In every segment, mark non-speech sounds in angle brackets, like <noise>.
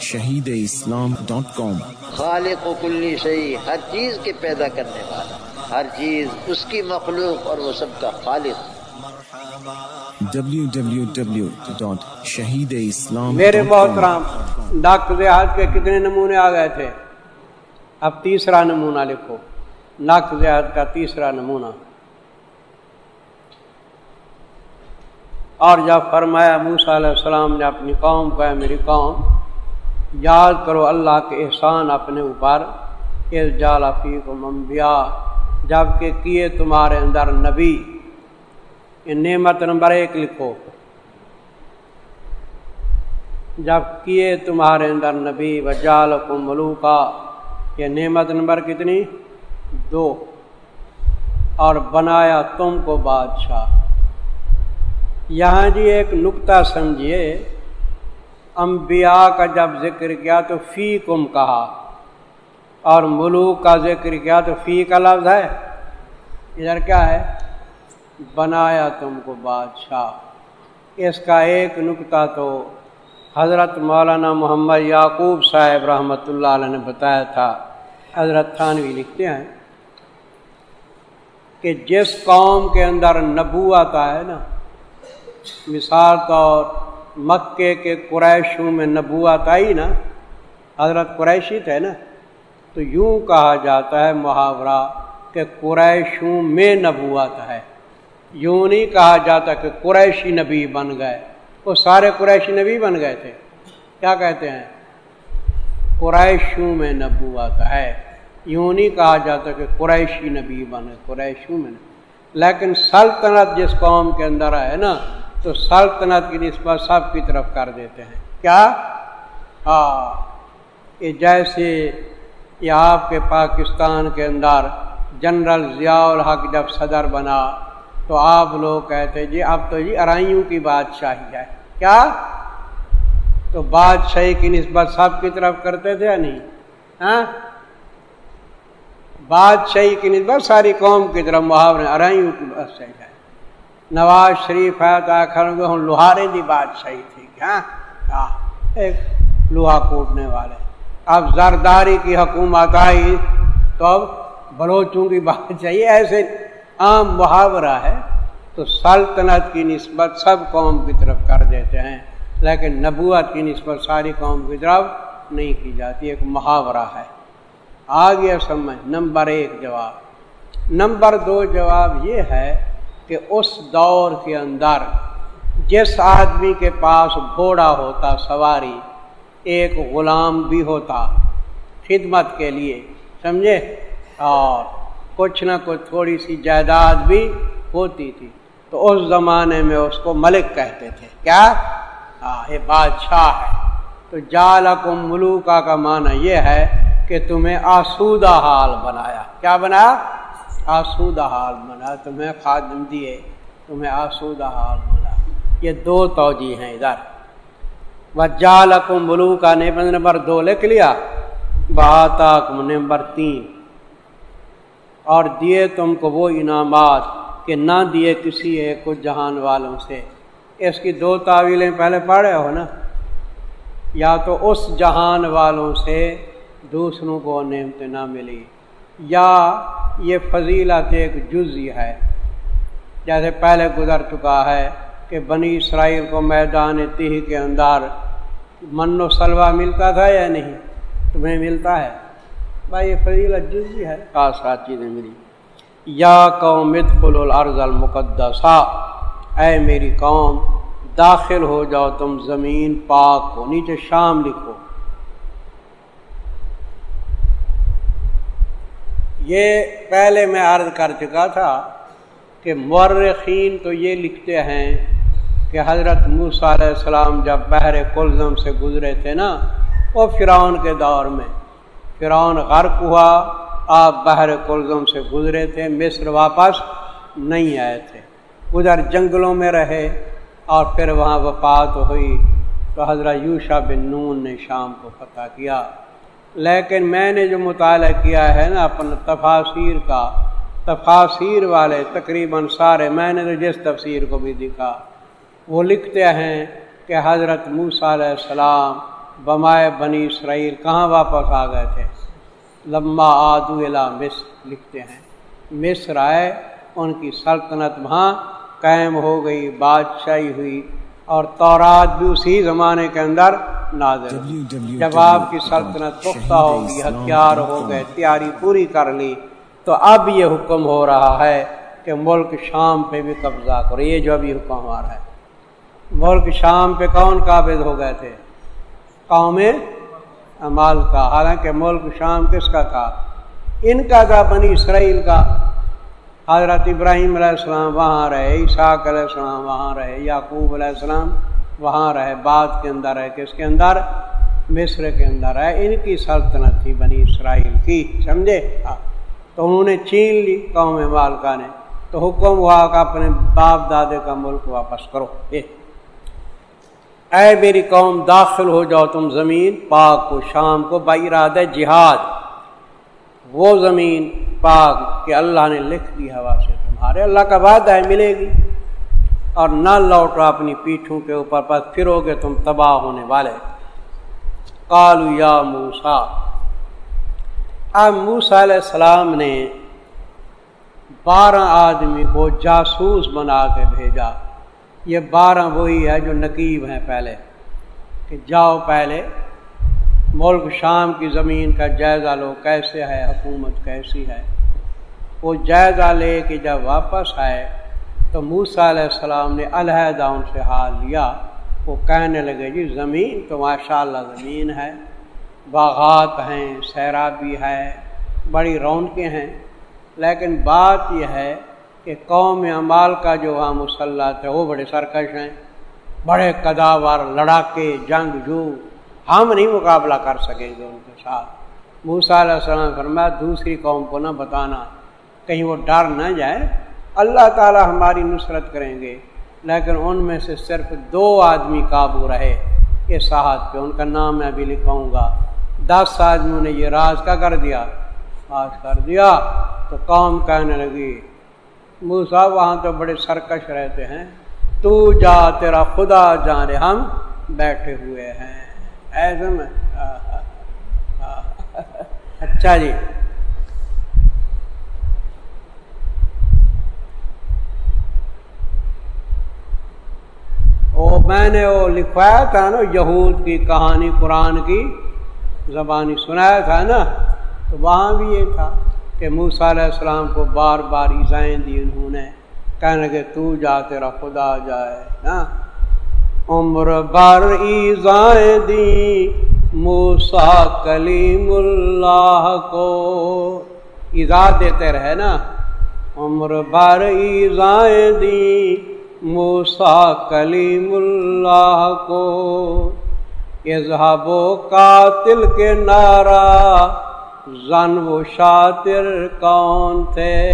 Shaheed Islam dot کام خالق و کلی شہی ہر چیز کے پیدا کرنے والا ہر چیز اس کی مخلوق اور وہ سب کا خالق۔ شہید اسلام میرے محترام ڈاکٹر دیہات کے کتنے نمونے آ گئے تھے؟ اب تیسرا نمونہ لکھو۔ ناک دیہات کا تیسرا نمونہ۔ اور جب فرمایا موسیٰ علیہ السلام نے اپنی قوم کو ہے میری قوم یاد کرو اللہ کے احسان اپنے اوپر اس جالفی کو ممبیا جبکہ کیے تمہارے اندر نبی۔ یہ نعمت نمبر ایک لکھو۔ جب کیے تمہارے اندر نبی و جال کو ملوکا۔ یہ نعمت نمبر کتنی؟ دو۔ اور بنایا تم کو بادشاہ۔ یہاں جی ایک نقطہ سمجھیے۔ انبیاء کا جب ذکر کیا تو فی کم کہا اور ملوک کا ذکر کیا تو فی کا لفظ ہے۔ ادھر کیا ہے؟ بنایا تم کو بادشاہ۔ اس کا ایک نقطہ تو حضرت مولانا محمد یعقوب صاحب رحمۃ اللہ علیہ نے بتایا تھا۔ حضرت تھانوی لکھتے ہیں کہ جس قوم کے اندر نبو آتا ہے نا، مثال طور مکے کے قریشوں میں نبوت آئی نا، حضرت قریشی تھے نا، تو یوں کہا جاتا ہے محاورہ کہ قریشوں میں نبوت ہے۔ یوں نہیں کہا جاتا کہ قریشی نبی بن گئے۔ وہ سارے قریشی نبی بن گئے تھے۔ کیا کہتے ہیں؟ قریشوں میں نبوت ہے۔ یوں نہیں کہا جاتا کہ قریشی نبی بنے قریشوں میں لیکن سلطنت جس قوم کے اندر ہے نا تو سلطنت کی نسبت سب کی طرف کر دیتے ہیں۔ کیا؟ ہاں یہ جیسے یہ آپ کے پاکستان کے اندر جنرل ضیاء الحق جب صدر بنا تو آپ لوگ کہتے جی اب تو جی ارائیوں کی بادشاہی ہے۔ کیا؟ تو بادشاہی کی نسبت سب کی طرف کرتے تھے یا نہیں؟ ہاں بادشاہی کی نسبت ساری قوم کی طرف، محاورے، ارائیوں کی بادشاہی نواز شریف ہے تو آخر ہوں لوہارے کی بادشاہی تھی کیا؟ ایک لوہا کوٹنے والے۔ اب زرداری کی حکومت آئی تو اب بلوچوں کی بادشاہی ایسے عام محاورہ ہے تو سلطنت کی نسبت سب قوم کی طرف کر دیتے ہیں، لیکن نبوت کی نسبت ساری قوم کی طرف نہیں کی جاتی، ایک محاورہ ہے۔ آ گیا سمجھ، نمبر ایک جواب۔ نمبر دو جواب یہ ہے کہ اس دور کے اندر جس آدمی کے پاس گھوڑا ہوتا، سواری، ایک غلام بھی ہوتا خدمت کے لیے، سمجھے؟ اور کچھ نہ کچھ تھوڑی سی جائیداد بھی ہوتی تھی۔ تو اس زمانے میں اس کو ملک کہتے تھے۔ کیا؟ ہاں، یہ بادشاہ ہے۔ تو جال کو ملوکا کا معنی یہ ہے کہ تمہیں آسودہ حال بنایا۔ کیا بنایا؟ آسودہ حال بنا تمہیں خادم دیے، تمہیں آسودہ حال بنا یہ دو توجہ ہیں ادھر۔ وجال ملو کا نمبر دو لکھ لیا۔ بات نمبر تین۔ اور دیے تم کو وہ انعامات کہ نہ دیے کسی ایک کو جہان والوں سے۔ اس کی دو تعویلیں پہلے پڑھے ہو نا؟ یا تو اس جہان والوں سے دوسروں کو نعمت نہ ملی، یا یہ فضیلت ایک جزی ہے۔ جیسے پہلے گزر چکا ہے کہ بنی اسرائیل کو میدان تہ کے اندر من و سلوا ملتا تھا یا نہیں؟ تمہیں ملتا ہے۔ بھائی، یہ فضیلت جزی ہے۔ خاص خاص چیزیں ملی۔ یا قوم مدخل الارض المقدسہ۔ اے میری قوم، داخل ہو جاؤ، تم زمین پاک کو نیچے شام لکھو۔ یہ پہلے میں عرض کر چکا تھا کہ مرخین تو یہ لکھتے ہیں کہ حضرت موسیٰ علیہ السلام جب بحر کلزم سے گزرے تھے نا، وہ فرعون کے دور میں۔ فرعون غرق ہوا، آپ بحر کلزم سے گزرے تھے، مصر واپس نہیں آئے تھے۔ ادھر جنگلوں میں رہے اور پھر وہاں وفات ہوئی۔ تو حضرت یوشا بن نون نے شام کو فتح کیا۔ لیکن میں نے جو مطالعہ کیا ہے نا اپنا تفاصیر کا، تفاصیر والے تقریباً سارے میں نے تو جس تفسیر کو بھی دکھا وہ لکھتے ہیں کہ حضرت موسیٰ علیہ السلام بمائے بنی اسرائیل کہاں واپس آ گئے تھے؟ لمبا آدو الا مصر لکھتے ہیں۔ مصر آئے، ان کی سلطنت وہاں قائم ہو گئی، بادشاہی ہوئی اور تورات بھی اسی زمانے کے اندر نازل. جب آپ کی سلطنت پختہ ہوگی ہتھیار ہو گئے تیاری پوری کر لی تو اب یہ حکم ہو رہا ہے کہ ملک شام پہ بھی قبضہ کرو۔ یہ جو ابھی حکم آ رہا ہے۔ ملک شام پہ کون قابض ہو گئے تھے؟ قوم امال کا۔ حالانکہ ملک شام کس کا تھا؟ ان کا تھا بنی اسرائیل کا۔ حضرت ابراہیم علیہ السلام وہاں رہے عیساق علیہ السلام وہاں رہے یعقوب علیہ السلام وہاں رہے، بعد کے اندر ہے کس کے اندر؟ مصر کے اندر ہے ان کی سلطنت تھی بنی اسرائیل کی، سمجھے؟ ہاں۔ تو انہوں نے چھین لی قوم مالکا نے۔ تو حکم ہوا کہ اپنے باپ دادے کا ملک واپس کرو۔ اے میری قوم، داخل ہو جاؤ تم زمین، پاک کو شام کو بائراد جہاد۔ وہ زمین پاک کہ اللہ نے لکھ دی ہوا سے تمہارے۔ اللہ کا وعدہ ہے، ملے گی۔ اور نہ لوٹو اپنی پیٹھوں کے اوپر پر پھرو گے تم تباہ ہونے والے۔ کالو یا موسا اب موسا علیہ السلام نے بارہ آدمی کو جاسوس بنا کے بھیجا۔ یہ بارہ وہی ہے جو نقیب ہیں پہلے، کہ جاؤ پہلے ملک شام کی زمین کا جائزہ لو، کیسے ہے، حکومت کیسی ہے۔ وہ جائزہ لے کے جب واپس آئے تو موسا علیہ السلام نے علیحدہ ان سے حال لیا۔ وہ کہنے لگے جی زمین تو ماشاء اللہ زمین ہے۔ باغات ہیں، سیرابی ہے، بڑی رونقیں ہیں۔ لیکن بات یہ ہے کہ قوم امال کا جو وہاں مسلح تھے وہ بڑے سرکش ہیں۔ بڑے قداور لڑاکے، جنگ، جو ہم نہیں مقابلہ کر سکیں گے ان کے ساتھ۔ موسا علیہ السلام فرمایا، دوسری قوم کو نہ بتانا۔ کہیں وہ ڈر نہ جائے۔ اللہ تعالی ہماری نصرت کریں گے لیکن ان میں سے صرف دو آدمی قابو رہے اس صاحب پہ ان کا نام میں ابھی لکھاؤں گا دس آدمیوں نے یہ راز کا کر دیا آج کر دیا تو قوم کہنے لگی موسا وہاں تو بڑے سرکش رہتے ہیں تو جا تیرا خدا جانے ہم بیٹھے ہوئے ہیں ایسے میں اچھا جی وہ میں نے وہ لکھوایا تھا نا، یہود کی کہانی قرآن کی زبانی، سنایا تھا نا؟ تو وہاں بھی یہ تھا کہ موسا علیہ السلام کو بار بار ایزائیں دی انہوں نے، کہنے لگے، تو جا، تیرا خدا جائے، نا؟ عمر بار ایزائیں دی موسا کلیم اللہ کو۔ ایزا دیتے رہے نا؟ عمر بار ایزائیں دی موسا کلیم اللہ کو اظہب و قاتل کے نعرہ، زن و شاطر کون تھے؟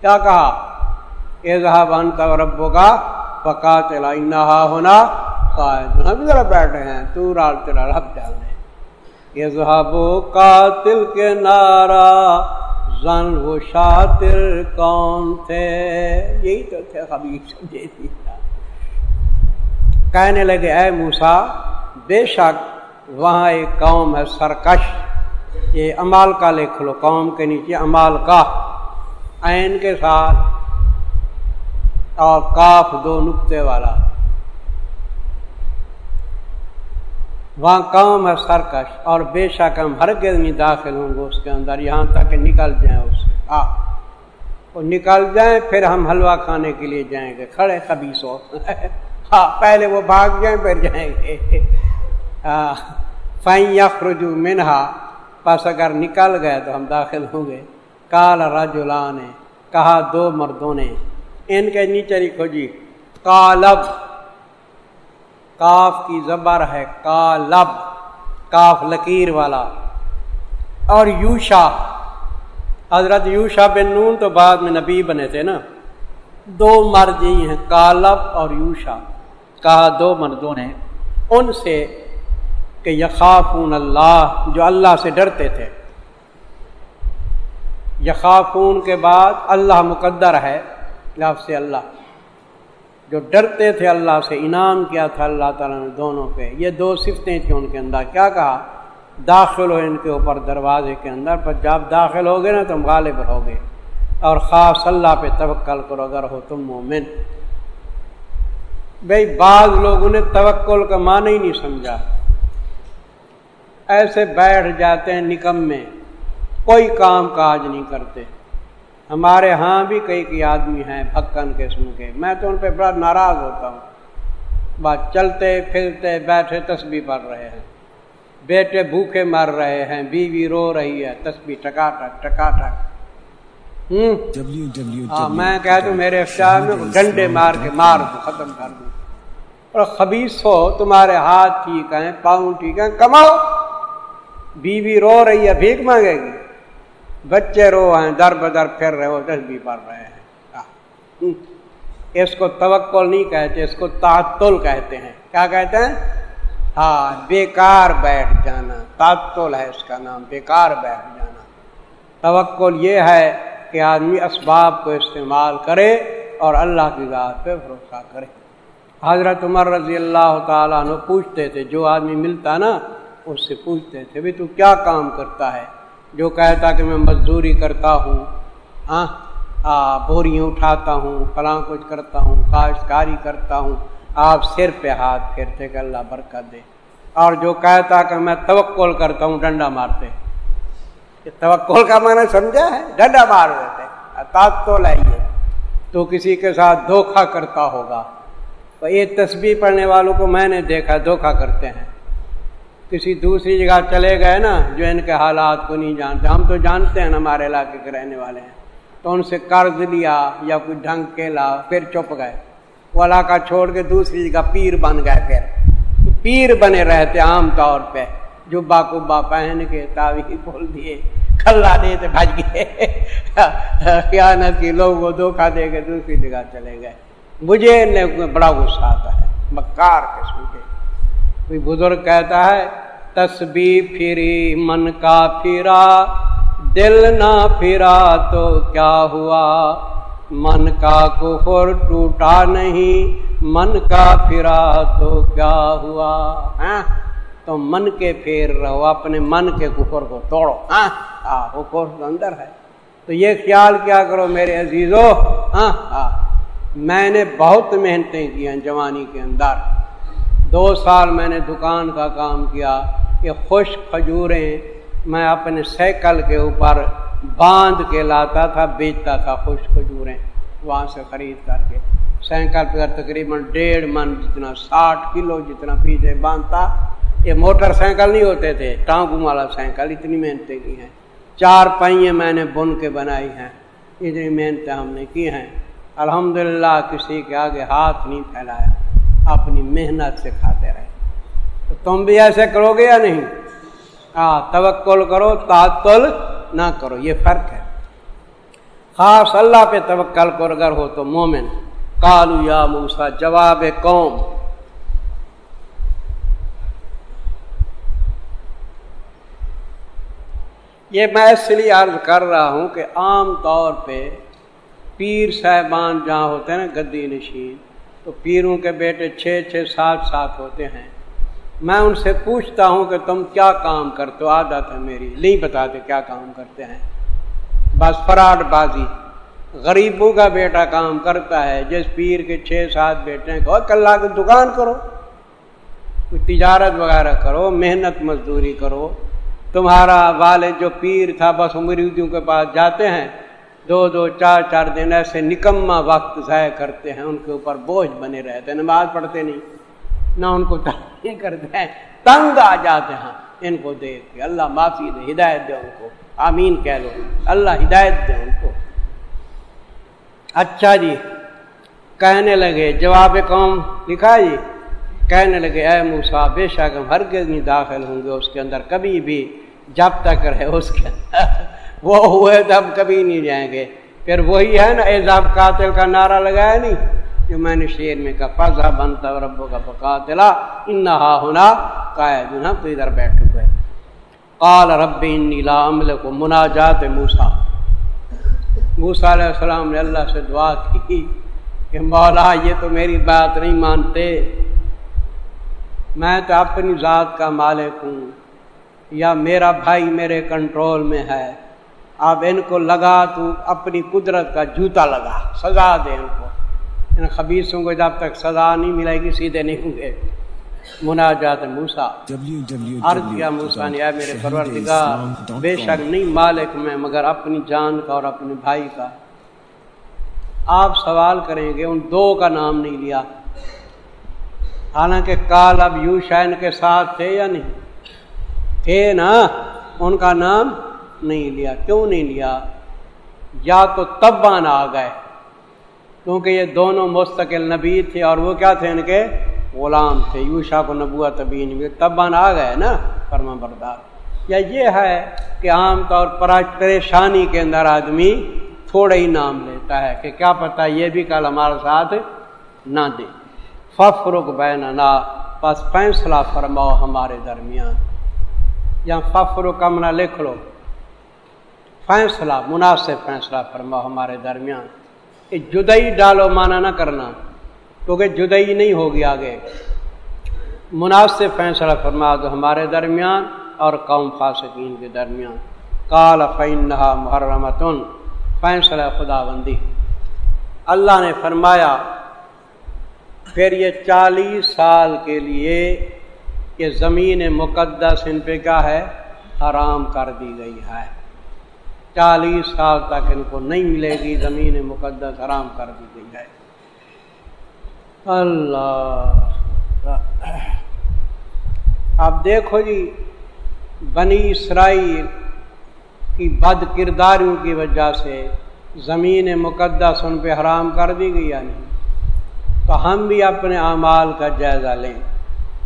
کیا کہا؟ اظہب انت رب کا پکاتل نہا ہونا قائد۔ ہم ذرا بیٹھے ہیں، تو رال تیرا رب ڈالنے اظہب و قاتل کے نعرہ زن وہ شاطر کون تھے؟ یہی تو تھے سمجھے تھی کہنے لگے، اے موسا بے شک وہاں ایک قوم ہے سرکش۔ یہ امال کا لکھ لو، قوم کے نیچے امال کا۔ عین کے ساتھ اور کاف دو نقطے والا۔ وہاں قوم ہے سرکش اور بے شک ہم ہر نہیں داخل ہوں گے اس کے اندر، یہاں تک نکل جائیں اس سے۔ ہاں وہ نکل جائیں، پھر ہم حلوہ کھانے کے لیے جائیں گے۔ کھڑے کبھی سو ہاں پہلے وہ بھاگ جائیں، پھر جائیں گے۔ <laughs> فائن یا خرجو منہا پس اگر نکل گئے تو ہم داخل ہوں گے۔ کال رجلا نے کہا دو مردوں نے۔ ان کے نیچے لکھو جی۔ کالب کاف کی زبر ہے کالب کاف لکیر والا۔ اور یوشا، حضرت یوشا بن نون تو بعد میں نبی بنے تھے نا۔ دو مرد یہی ہیں کالب اور یوشا۔ کہا دو مردوں نے ان سے کہ یخافون اللہ، جو اللہ سے ڈرتے تھے۔ یخافون کے بعد اللہ مقدر ہے، لفظ اللہ۔ جو ڈرتے تھے اللہ سے، انعام کیا تھا اللہ تعالیٰ نے دونوں پہ۔ یہ دو صفتیں تھیں ان کے اندر۔ کیا کہا؟ داخل ہو ان کے اوپر دروازے کے اندر، پر جب داخل ہوگے نا تم غالب رہو گے۔ اور خاص اللہ پہ توکل کرو اگر ہو تم مومن۔ بھائی بعض لوگوں نے توکل کا معنی ہی نہیں سمجھا۔ ایسے بیٹھ جاتے ہیں نکم میں، کوئی کام کاج نہیں کرتے۔ ہمارے ہاں بھی کئی کئی آدمی ہیں بھکن قسم کے۔ میں تو ان پہ بڑا ناراض ہوتا ہوں۔ بات چلتے پھرتے بیٹھے تسبیح پڑھ رہے ہیں۔ بیٹے بھوکے مر رہے ہیں بیوی رو رہی ہے تسبیح ٹکا ٹک ٹکا ٹک ہاں میں کہہ دوں میرے افشار میں ڈنڈے مار کے مار دوں ختم کر دوں۔ اور خبیص ہو تمہارے ہاتھ ٹھیک ہیں پاؤں ٹھیک ہیں کماؤ۔ بیوی رو رہی ہے بھیک مانگے گی۔ بچے رو ہیں، در بدر پھر رہے ہو تسبیح پڑھ رہے ہیں۔ اس کو توکل نہیں کہتے، اس کو تعطل کہتے ہیں۔ کیا کہتے ہیں؟ ہاں بیکار بیٹھ جانا۔ تعطل ہے اس کا نام، بیکار بیٹھ جانا۔ توکل یہ ہے کہ آدمی اسباب کو استعمال کرے اور اللہ کی ذات پہ بھروسہ کرے۔ حضرت عمر رضی اللہ تعالیٰ نے پوچھتے تھے، جو آدمی ملتا نا، اس سے پوچھتے تھے، بھی تو کیا کام کرتا ہے؟ جو کہتا کہ میں مزدوری کرتا ہوں ہاں بوریاں اٹھاتا ہوں، فلاں کچھ کرتا ہوں، کاشتکاری کرتا ہوں، آپ سر پہ ہاتھ پھیرتے کہ اللہ برکت دے۔ اور جو کہتا کہ میں توکل کرتا ہوں، ڈنڈا مارتے۔ توکل کا میں نے سمجھا ہے؟ ڈنڈا مار دیتے۔ تو لائیے تو کسی کے ساتھ دھوکھا کرتا ہوگا۔ تو یہ تصویر پڑھنے والوں کو میں نے دیکھا دھوکھا کرتے ہیں۔ کسی دوسری جگہ چلے گئے نا، جو ان کے حالات کو نہیں جانتے۔ ہم تو جانتے ہیں ہمارے علاقے کے رہنے والے ہیں۔ تو ان سے قرض لیا یا کوئی ڈھنگ کے لا پھر چپ گئے۔ وہ علاقہ چھوڑ کے دوسری جگہ پیر بن گئے پھر۔ پیر بنے رہتے عام طور پہ، جو باقوبا پہن کے تاوی بول دیے۔ کھلا دے تو بھج گئے کیا کی لوگ وہ دھوکھا دے کے دوسری جگہ چلے گئے۔ مجھے بڑا غصہ آتا ہے مکار قسم کے۔ کوئی بزرگ کہتا ہے، تسبیح پھری، من کا پھرا، دل نہ پھرا تو کیا ہوا؟ من کا کفر ٹوٹا نہیں، من کا پھرا تو کیا ہوا؟ ہاں؟ تو من کے پھیر رہو، اپنے من کے کفر کو توڑو۔ ہاں؟, ہاں، وہ کفر اندر ہے۔ تو یہ خیال کیا کرو میرے عزیزو؟ ہاں؟ ہاں۔ میں نے بہت محنتیں کی ہیں جوانی کے اندر۔ دو سال میں نے دکان کا کام کیا، یہ خشک کھجوریں میں اپنے سائیکل کے اوپر باندھ کے لاتا تھا، بیچتا تھا خشک کھجوریں وہاں سے خرید کر کے۔ سائیکل پہ تقریباً ڈیڑھ من جتنا، ساٹھ کلو جتنا پیچھے باندھتا۔ یہ موٹر سائیکل نہیں ہوتے تھے، ٹانگوں والا سائیکل اتنی محنتیں کی ہیں۔ چار پہیے میں نے بن کے بنائی ہیں، اتنی محنتیں ہم نے کی ہیں۔ الحمدللہ، کسی کے آگے ہاتھ نہیں پھیلایا۔ اپنی محنت سے کھاتے رہے۔ تو تم بھی ایسے کرو گے یا نہیں؟ ہاں توکل کرو، تعطل نہ کرو، یہ فرق ہے۔ خاص اللہ پہ توکل کر اگر ہو تو مومن۔ کالو یا موسا جواب قوم۔ یہ میں اس لیے عرض کر رہا ہوں کہ عام طور پہ پیر صاحبان جہاں ہوتے ہیں نا، گدی نشین تو پیروں کے بیٹے چھ چھ سات سات ہوتے ہیں۔ میں ان سے پوچھتا ہوں کہ تم کیا کام کرتے ہو؟ عادت ہے میری۔ نہیں بتاتے کیا کام کرتے ہیں۔ بس فراڈ بازی۔ غریبوں کا بیٹا کام کرتا ہے۔ جس پیر کے چھ سات بیٹے ہیں کہ اللہ کی دکان کرو۔ تجارت وغیرہ کرو، محنت مزدوری کرو۔ تمہارا والد جو پیر تھا، بس مریدیوں کے پاس جاتے ہیں۔ دو دو چار چار دن ایسے نکما وقت ضائع کرتے ہیں، ان کے اوپر بوجھ بنے رہتے ہیں، نماز پڑھتے نہیں، نہ ان کو تنگ کرتے ہیں، تنگ آ جاتے ہیں، ان کو دیکھ کے اللہ معافی دے، ہدایت دے ان کو، آمین کہہ لو، اللہ ہدایت دے ان کو۔ اچھا جی کہنے لگے، جواب قوم، لکھا جی کہنے لگے، اے موسا بے شک ہم ہر نہیں داخل ہوں گے، اس کے اندر کبھی بھی جب تک رہے، اس کے اندر وہ ہوئے تب کبھی نہیں جائیں گے۔ پھر وہی ہے نا ایزاب قاتل کا نعرہ لگایا نہیں؟ جو میں نے شیر میں کہا، فضا بنتا ربو کا بقاتلا، انہا ہونا قائد نہ تو ادھر بیٹھے ہوئے قال رب انی لا عمل کو مناجات موسا موسا علیہ السلام نے اللہ سے دعا کی کہ مولا، یہ تو میری بات نہیں مانتے۔ میں تو اپنی ذات کا مالک ہوں، یا میرا بھائی میرے کنٹرول میں ہے۔ اب ان کو لگا تو اپنی قدرت کا جوتا لگا سزا دے ان کو۔ ان خبیصوں کو جب تک سزا نہیں ملے گی سیدھے نہیں ہوں گے۔ مناجات موسا عرض کیا موسا نے میرے پروردگار بے شک نہیں مالک میں مگر اپنی جان کا اور اپنے بھائی کا۔ آپ سوال کریں گے ان دو کا نام نہیں لیا۔ حالانکہ کال اب یو شائن کے ساتھ تھے یا نہیں؟ تھے نا۔ ان کا نام نہیں لیا، کیوں نہیں لیا؟ یا تو تب آ گئے۔ کیونکہ یہ دونوں مستقل نبی تھے اور وہ کیا تھے ان کے؟ غلام تھے۔ یوشا کو نبوا تبھی نہیں تب آ گئے نا فرما بردار یا یہ ہے کہ عام طور پر پریشانی کے اندر آدمی تھوڑا ہی نام لیتا ہے کہ کیا پتا یہ بھی کل ہمارے ساتھ نہ دے۔ ففرق بین نا بس فیصلہ فرماؤ ہمارے درمیان۔ یا ففرق امنا لکھ لو۔ فیصلہ، مناسب فیصلہ فرماؤ ہمارے درمیان کہ جدئی ڈالو مانا نہ کرنا، کیونکہ جدئی نہیں ہوگی آگے۔ مناسب فیصلہ فرما دو ہمارے درمیان اور قوم فاسقین کے درمیان۔ کال فین محرمتن فیصلہ خدا بندی اللہ نے فرمایا، پھر یہ چالیس سال کے لیے یہ زمین مقدس ان پہ کیا ہے؟ حرام کر دی گئی ہے۔ چالیس سال تک ان کو نہیں ملے گی، زمین مقدس حرام کر دی گئی ہے۔ اللہ۔ اب دیکھو جی بنی اسرائیل کی بد کرداریوں کی وجہ سے زمین مقدس ان پہ حرام کر دی گئی یا نہیں تو ہم بھی اپنے اعمال کا جائزہ لیں۔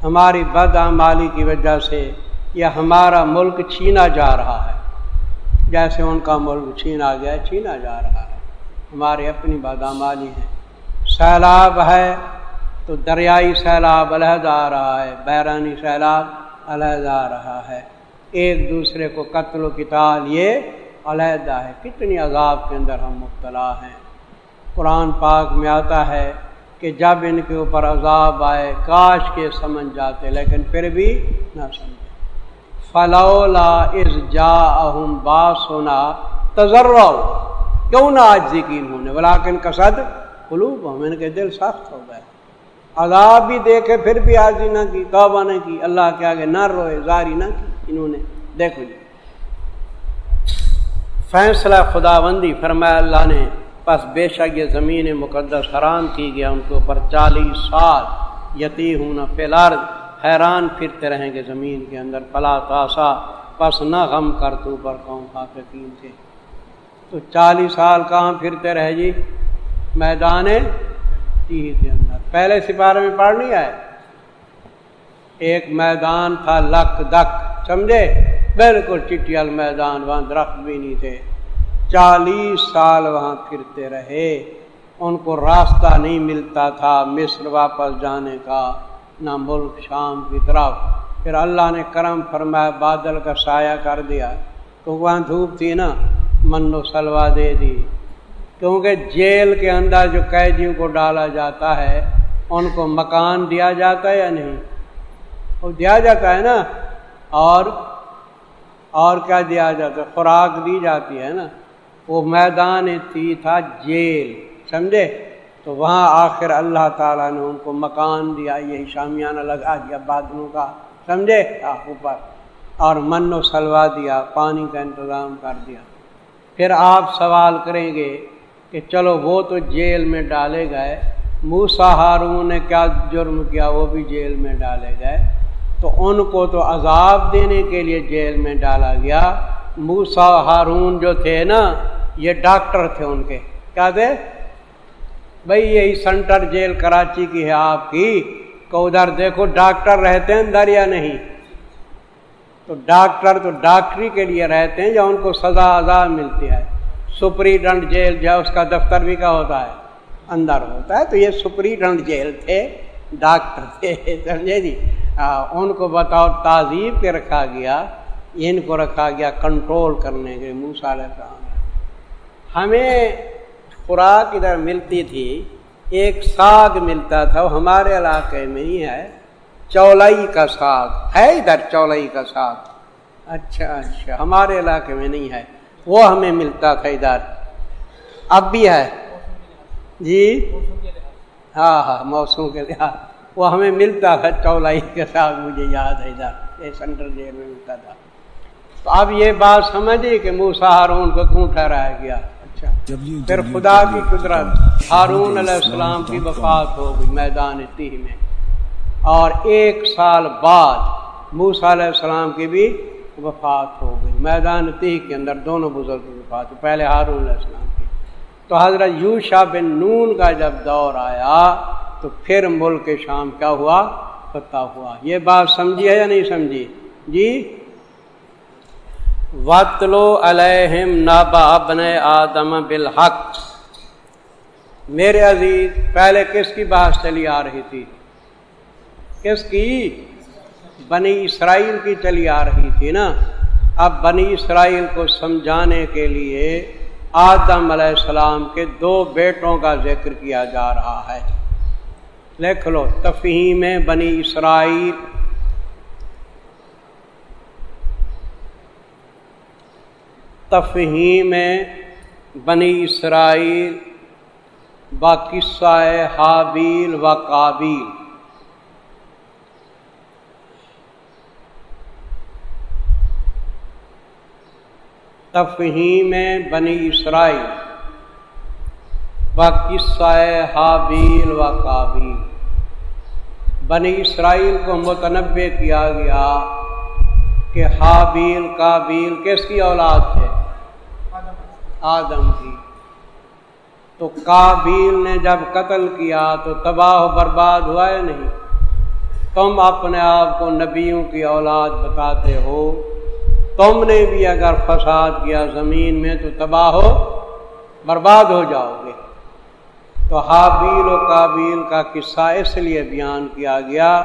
ہماری بد اعمالی کی وجہ سے یہ ہمارا ملک چھینا جا رہا ہے۔ جیسے ان کا ملک چھینا گیا چھینا جا رہا ہے۔ ہماری اپنی بد اعمالی ہے سیلاب ہے تو دریائی سیلاب علیحدہ آ رہا ہے، بیرانی سیلاب علیحدہ آ رہا ہے۔ ایک دوسرے کو قتل و کتال یہ علیحدہ ہے۔ کتنی عذاب کے اندر ہم مبتلا ہیں۔ قرآن پاک میں آتا ہے کہ جب ان کے اوپر عذاب آئے، کاش کے سمجھ جاتے، لیکن پھر بھی نہ سمجھے۔ فلولا از جا اہم با سونا تجر کیوں نہ آج یقین ہونے بلاکن کا صد قلوب ہم ان کے دل سخت ہو گئے۔ عذاب بھی دیکھے، پھر بھی آجی نہ کی، توبہ نہ کی، اللہ کے آگے نہ روئے، زاری نہ کی۔ انہوں نے، دیکھو جی۔ فیصلہ خدا بندی فرمایا اللہ نے بس بے شک یہ زمین مقدس حرام کی گیا ان کے اوپر چالیس سال یتی ہوں نہ فیلار حیران پھرتے رہیں گے زمین کے اندر پلا تاسا، پس نہ غم کر تو پر قوم فاقین تھے تو چالیس سال کہاں پھرتے رہے جی؟ میدان تیر کے اندر۔ پہلے سپارے میں پڑھ نہیں آئے؟ ایک میدان تھا لک دک، سمجھے؟ بالکل چٹیال میدان، وہاں درخت بھی نہیں تھے۔ چالیس سال وہاں پھرتے رہے۔ ان کو راستہ نہیں ملتا تھا، مصر واپس جانے کا۔ نہ ملک، شام کی طرف۔ پھر اللہ نے کرم فرمایا، بادل کا سایہ کر دیا۔ تو وہاں دھوپ تھی نا من و سلوا دے دی۔ کیونکہ جیل کے اندر جو قیدیوں کو ڈالا جاتا ہے، ان کو مکان دیا جاتا ہے یا نہیں؟ وہ دیا جاتا ہے نا۔ اور اور کیا دیا جاتا ہے؟ خوراک دی جاتی ہے نا۔ وہ میدان تھی، تھا جیل۔ سمجھے؟ تو وہاں آخر اللہ تعالیٰ نے ان کو مکان دیا یہی شامیانہ لگا دیا بادلوں کا، سمجھے؟ اوپر۔ اور من و سلوا دیا، پانی کا انتظام کر دیا۔ پھر آپ سوال کریں گے کہ چلو وہ تو جیل میں ڈالے گئے موسا ہارون نے کیا جرم کیا وہ بھی جیل میں ڈالے گئے؟ تو ان کو تو عذاب دینے کے لیے جیل میں ڈالا گیا۔ موسا ہارون جو تھے نا، یہ ڈاکٹر تھے ان کے۔ کیا تھے؟ بھائی یہی سینٹر جیل کراچی کی ہے آپ کی کو ادھر دیکھو ڈاکٹر رہتے ہیں اندر یا نہیں تو ڈاکٹر تو ڈاکٹری کے لیے رہتے ہیں یا ان کو سزا عذاب ملتی ہے سپریڈنٹ جیل جو ہے اس کا دفتر بھی کا ہوتا ہے؟ اندر ہوتا ہے تو یہ سپریڈنٹ جیل تھے، ڈاکٹر تھے، سمجھے جی؟ ان کو بتاؤ تعزیب کے رکھا گیا، ان کو رکھا گیا کنٹرول کرنے کے منہ سال ہمیں خوراک ادھر ملتی تھی، ایک ساگ ملتا تھا، وہ ہمارے علاقے میں ہی ہے۔ چولائی کا ساگ، ہے ادھر چولائی کا ساگ۔ اچھا اچھا ہمارے علاقے میں نہیں ہے، وہ ہمیں ملتا تھا ادھر۔ اب بھی ہے۔ جی؟ ہاں ہاں موسم کے لحاظ۔ وہ ہمیں ملتا تھا، چولائی کے ساتھ مجھے یاد ہے ادھر۔ سینٹر جیل میں ملتا تھا۔ تو اب یہ بات سمجھے کہ موسا ہارون کو کیوں ٹھہرایا گیا؟ پھر خدا کی قدرت، ہارون علیہ السلام کی وفات ہو گئی میدان تیہ میں۔ اور ایک سال بعد موسا علیہ السلام کی بھی وفات ہو گئی۔ میدان تیہ کے اندر دونوں بزرگ کی وفات ہوئی، پہلے ہارون علیہ السلام کی۔ تو حضرت یوشا بن نون کا جب دور آیا، تو پھر ملک شام کیا ہوا؟ فتح ہوا۔ یہ بات سمجھی ہے یا نہیں سمجھی؟ جی؟ وطلو علیہم نابا ابن آدم بالحق۔ میرے عزیز، پہلے کس کی بات چلی آ رہی تھی؟ کس کی؟ بنی اسرائیل کی چلی آ رہی تھی نا۔ اب بنی اسرائیل کو سمجھانے کے لیے آدم علیہ السلام کے دو بیٹوں کا ذکر کیا جا رہا ہے۔ لکھ لو، تفہیم بنی اسرائیل تفہیم بنی اسرائیل با قصہ حابیل و قابیل۔ تفہیم بنی اسرائیل و قصہ حابیل و قابیل۔ بنی اسرائیل کو متنوع کیا گیا۔ کہ حابیل کابیل کس کی اولاد تھے آدم کی۔ تو کابیل نے جب قتل کیا تو تباہ و برباد ہوا ہے نہیں؟ تم اپنے آپ کو نبیوں کی اولاد بتاتے ہو۔ تم نے بھی اگر فساد کیا زمین میں تو تباہ ہو برباد ہو جاؤ گے۔ تو حابیل و کابیل کا قصہ اس لیے بیان کیا گیا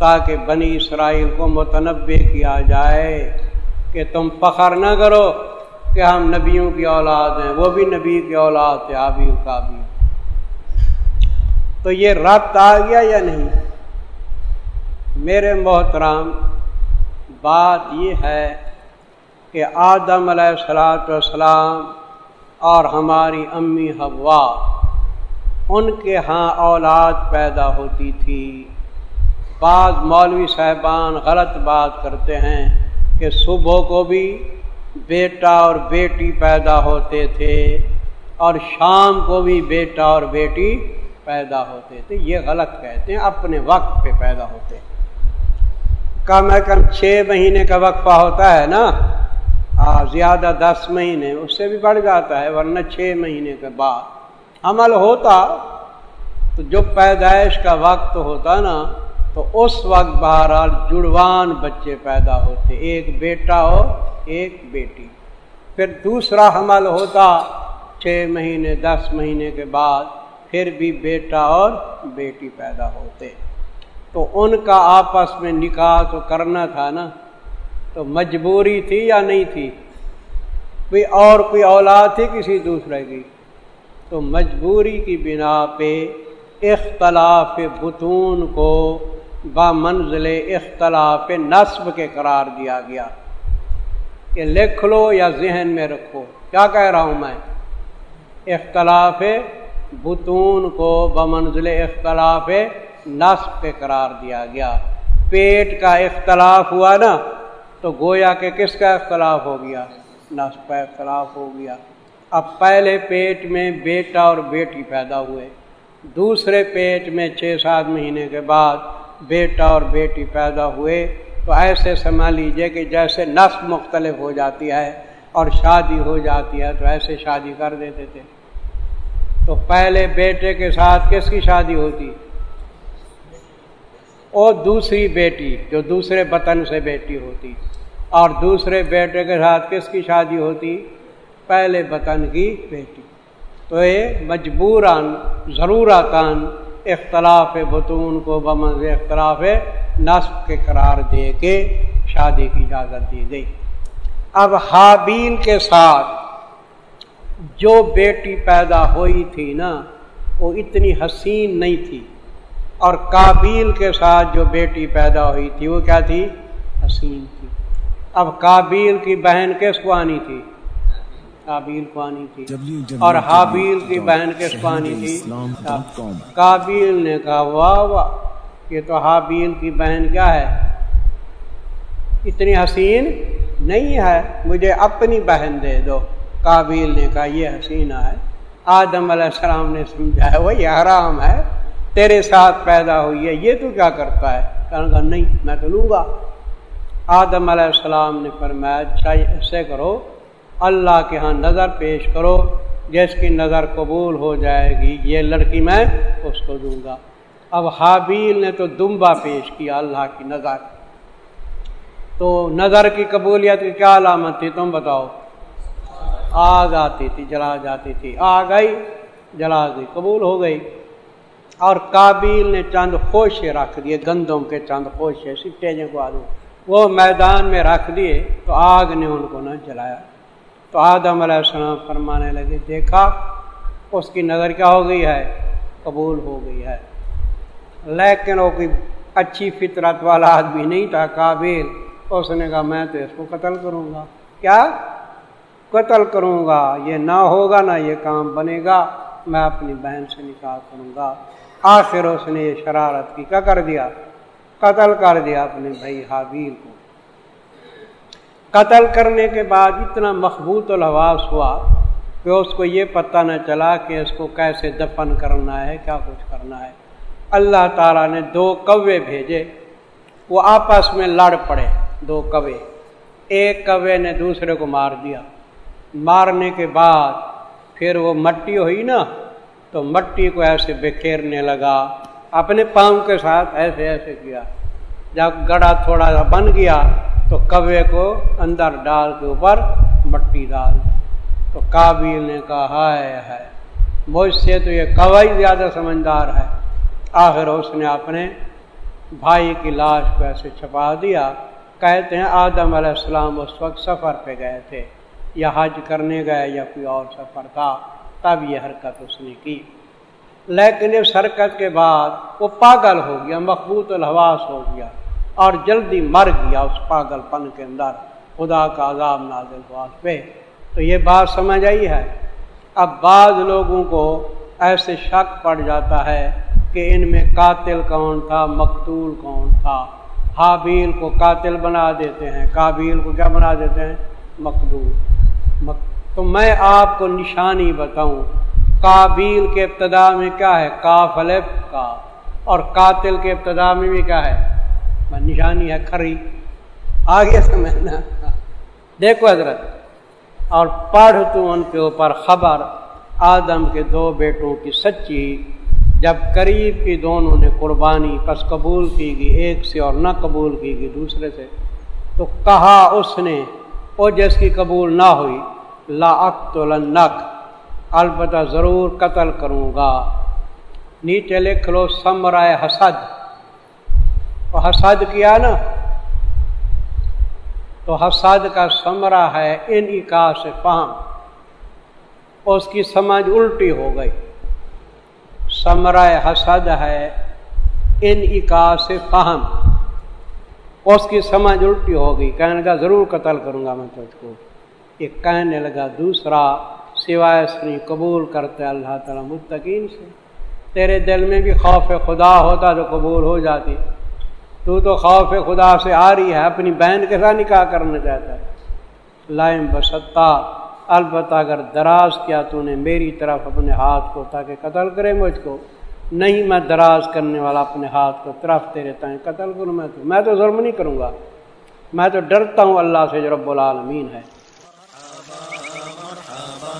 تاکہ بنی اسرائیل کو متنوع کیا جائے کہ تم فخر نہ کرو کہ ہم نبیوں کی اولاد ہیں، وہ بھی نبی کی اولاد تھے حابیل کابیل تو یہ ربط آ گیا یا نہیں؟ میرے محترام بات یہ ہے کہ آدم علیہ السلاۃ والسلام اور ہماری امی ہوا ان کے ہاں اولاد پیدا ہوتی تھی۔ بعض مولوی صاحبان غلط بات کرتے ہیں کہ صبح کو بھی بیٹا اور بیٹی پیدا ہوتے تھے اور شام کو بھی بیٹا اور بیٹی پیدا ہوتے تھے۔ یہ غلط کہتے ہیں، اپنے وقت پہ پیدا ہوتے کم از کم چھ مہینے کا وقفہ ہوتا ہے نا زیادہ دس مہینے، اس سے بھی بڑھ جاتا ہے، ورنہ چھ مہینے کے بعد۔ عمل ہوتا تو جو پیدائش کا وقت ہوتا نا تو اس وقت بہرحال جڑوان بچے پیدا ہوتے، ایک بیٹا ہو ایک بیٹی۔ پھر دوسرا حمل ہوتا چھ مہینے، دس مہینے کے بعد پھر بھی بیٹا اور بیٹی پیدا ہوتے۔ تو ان کا آپس میں نکاح تو کرنا تھا نا، تو مجبوری تھی یا نہیں تھی؟ کوئی اور کوئی اولاد تھی کسی دوسرے کی؟ تو مجبوری کی بنا پہ اختلاف بتون کو با منزل اختلاف نصب کے قرار دیا گیا۔ کہ لکھ لو یا ذہن میں رکھو۔ کیا کہہ رہا ہوں میں؟ اختلاف بتون کو بمنزل اختلاف نصب کے قرار دیا گیا۔ پیٹ کا اختلاف ہوا نا، تو گویا کہ کس کا اختلاف ہو گیا؟ نصف کا اختلاف ہو گیا۔ اب پہلے پیٹ میں بیٹا اور بیٹی پیدا ہوئے۔ دوسرے پیٹ میں چھ سات مہینے کے بعد بیٹا اور بیٹی پیدا ہوئے، تو ایسے سمجھ لیجیے کہ جیسے نصف مختلف ہو جاتی ہے اور شادی ہو جاتی ہے، تو ایسے شادی کر دیتے تھے۔ تو پہلے بیٹے کے ساتھ کس کی شادی ہوتی؟ اور دوسری بیٹی جو دوسرے بطن سے بیٹی ہوتی۔ اور دوسرے بیٹے کے ساتھ کس کی شادی ہوتی؟ پہلے بطن کی بیٹی۔ تو یہ مجبوراً، ضرورتاً اختلاف بتون کو بمز اختلاف نصب کے قرار دے کے شادی کی اجازت دی گئی۔ اب حابیل کے ساتھ جو بیٹی پیدا ہوئی تھی نا، وہ اتنی حسین نہیں تھی۔ اور کابیل کے ساتھ جو بیٹی پیدا ہوئی تھی، وہ کیا تھی؟ حسین تھی۔ اب کابیل کی بہن کس کو آنی تھی؟ کابیل آنی تھی۔ اور حابیل کی بہن کس آنی تھی۔ کابیل نے کہا واہ واہ یہ تو حابیل کی بہن کیا ہے؟ اتنی حسین نہیں ہے مجھے اپنی بہن دے دو۔ کابیل نے کہا یہ حسینہ ہے۔ آدم علیہ السلام نے سمجھا ہے وہی حرام ہے تیرے ساتھ پیدا ہوئی ہے یہ تو کیا کرتا ہے؟ کہا نہیں میں تو لوں گا۔ آدم علیہ السلام نے فرمایا اچھا ایسے کرو اللہ کے ہاں نظر پیش کرو، جس کی نظر قبول ہو جائے گی، یہ لڑکی میں اس کو دوں گا۔ اب حابیل نے تو دمبا پیش کیا اللہ کی نظر۔ تو نظر کی قبولیت کی کیا علامت تھی؟ تم بتاؤ۔ آگ آتی تھی، جلا جاتی تھی۔ آ گئی، جلا گئی قبول ہو گئی۔ اور کابیل نے چند خوشے رکھ دیے، گندم کے چند خوشے سٹے کو وہ میدان میں رکھ دیے تو آگ نے ان کو نہ جلایا۔ تو آدم علیہ السلام فرمانے لگے، دیکھا، اس کی نظر کیا ہو گئی ہے؟ قبول ہو گئی ہے۔ لیکن وہ کوئی اچھی فطرت والا آدمی نہیں تھا کابل اس نے کہا، میں تو اس کو قتل کروں گا۔ کیا؟ قتل کروں گا۔ یہ نہ ہوگا، نہ یہ کام بنے گا۔ میں اپنی بہن سے نکاح کروں گا۔ آخر اس نے یہ شرارت کی، کیا کر دیا؟ قتل کر دیا اپنے بھائی حابیل کو۔ قتل کرنے کے بعد اتنا مخبوط الحواس ہوا کہ اس کو یہ پتہ نہ چلا کہ اس کو کیسے دفن کرنا ہے، کیا کچھ کرنا ہے۔ اللہ تعالیٰ نے دو کوے بھیجے۔ وہ آپس میں لڑ پڑے دو کوے۔ ایک کوے نے دوسرے کو مار دیا۔ مارنے کے بعد پھر وہ مٹی ہوئی نا، تو مٹی کو ایسے بکھیرنے لگا۔ اپنے پاؤں کے ساتھ ایسے ایسے کیا۔ جب گڑا تھوڑا سا بن گیا تو کوے کو اندر ڈال کے اوپر مٹی ڈال۔ تو کابل نے کہا ہائے ہے۔ مجھ سے تو یہ کوئی زیادہ سمجھدار ہے۔ آخر اس نے اپنے بھائی کی لاش کو ایسے چھپا دیا۔ کہتے ہیں، آدم علیہ السلام اس وقت سفر پہ گئے تھے۔ یا حج کرنے گئے یا کوئی اور سفر تھا۔ تب یہ حرکت اس نے کی۔ لیکن اس حرکت کے بعد وہ پاگل ہو گیا مقبوط الحواس ہو گیا۔ اور جلدی مر گیا اس پاگل پن کے اندر۔ خدا کا عذاب نازل واس پہ تو یہ بات سمجھ آئی ہے؟ اب بعض لوگوں کو ایسے شک پڑ جاتا ہے کہ ان میں قاتل کون تھا، مقتول کون تھا۔ حابیل کو قاتل بنا دیتے ہیں۔ کابیل کو کیا بنا دیتے ہیں؟ مقدول تو میں آپ کو نشانی بتاؤں کابیل کے ابتدا میں کیا ہے؟ کاف کا۔ اور قاتل کے ابتدا میں بھی کیا ہے؟ نشانی ہے کھری آگے سمجھنا دیکھو حضرت، اور پڑھ تو ان کے اوپر خبر، آدم کے دو بیٹوں کی سچی۔ جب قریب کی دونوں نے قربانی پس قبول کی گئی ایک سے اور نہ قبول کی گئی دوسرے سے، تو کہا اس نے وہ جس کی قبول نہ ہوئی، لا اقت البتہ ضرور قتل کروں گا۔ نیچے لکھ لو، سمرائے حسد۔ تو حسد کیا نا، تو حسد کا سمرا ہے، ان اکا سے فہم۔ اس کی سمجھ الٹی ہو گئی۔ سمرائے حسد ہے، ان اکا سے فہم۔ اس کی سمجھ الٹی ہو گئی۔ کہنے کا ضرور قتل کروں گا میں تجھ کو۔ یہ کہنے لگا، دوسرا، سوائے سنی قبول کرتے اللہ تعالیٰ متقین سے۔ تیرے دل میں بھی خوف خدا ہوتا تو قبول ہو جاتی۔ تو تو خوف خدا سے آ رہی ہے، اپنی بہن کے ساتھ نکاح کرنا چاہتا ہے۔ لائم بستا البتہ اگر دراز کیا تو نے میری طرف اپنے ہاتھ کو تاکہ قتل کرے مجھ کو۔ نہیں، میں دراز کرنے والا اپنے ہاتھ کو طرف تیرے تائیں قتل کروں، میں تو میں تو ظلم نہیں کروں گا۔ میں تو ڈرتا ہوں، اللہ سے جو رب العالمین ہے۔